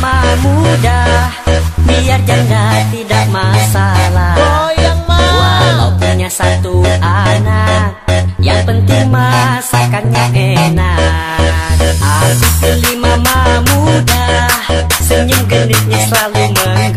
pilih mama muda Biar janda tidak masalah. Goyang mah Walau punya satu anak Yang penting masakannya enak. Aku pilih mama muda Senyum genitnya selalu menggoda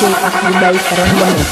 Akan Baik keren banget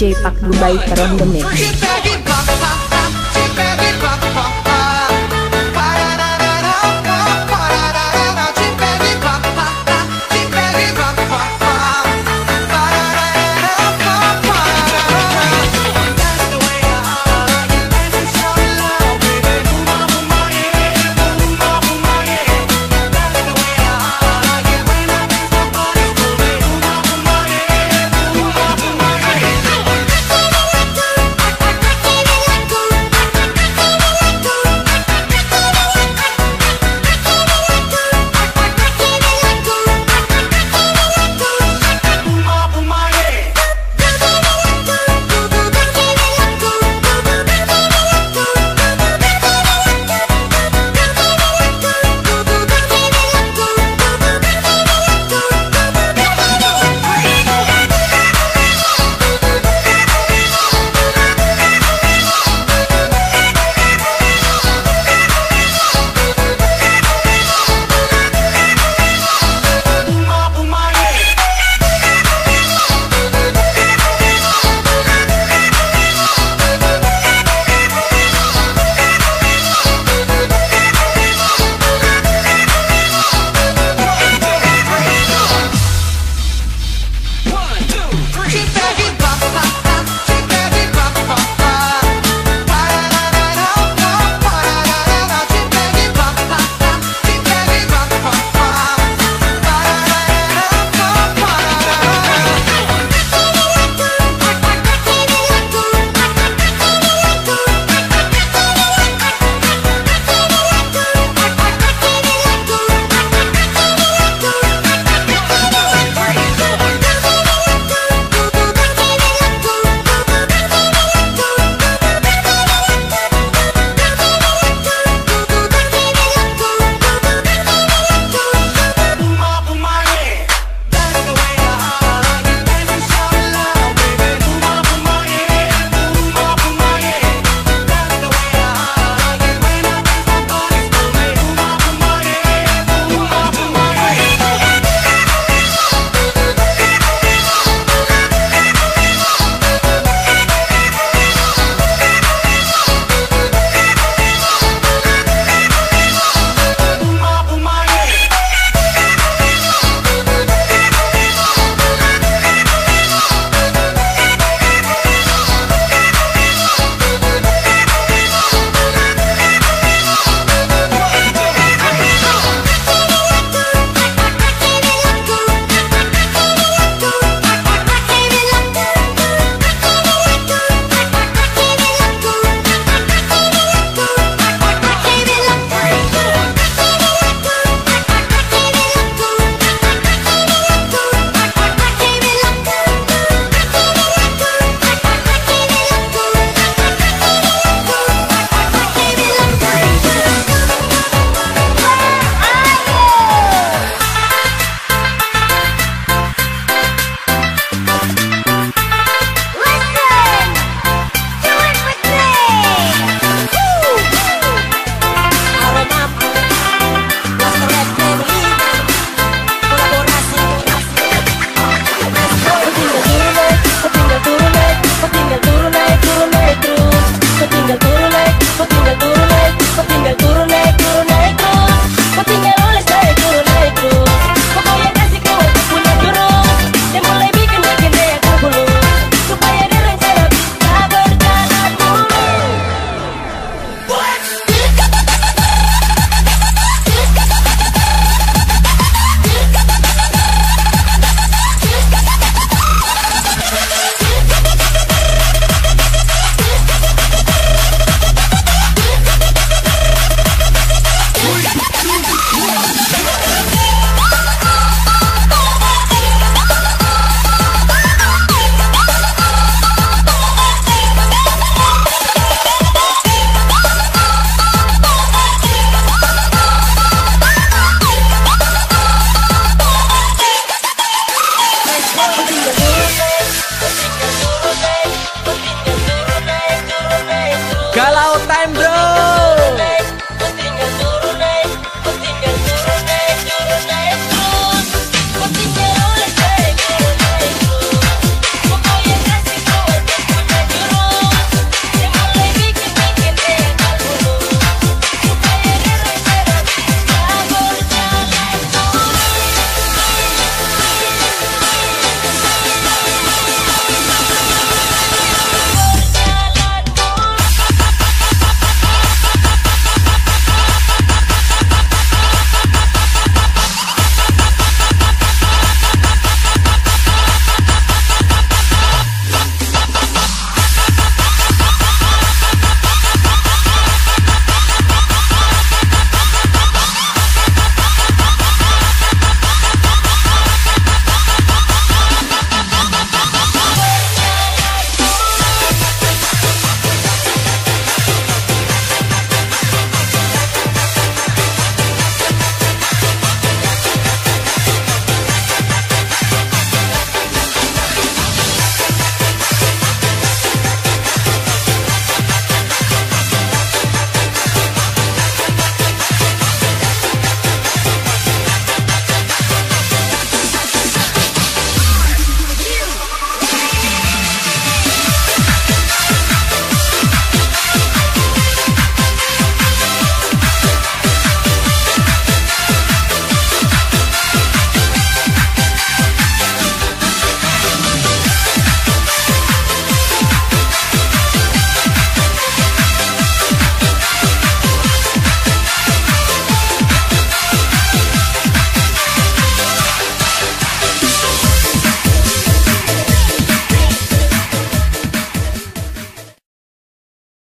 DJ Pak Dubai Demit Có 见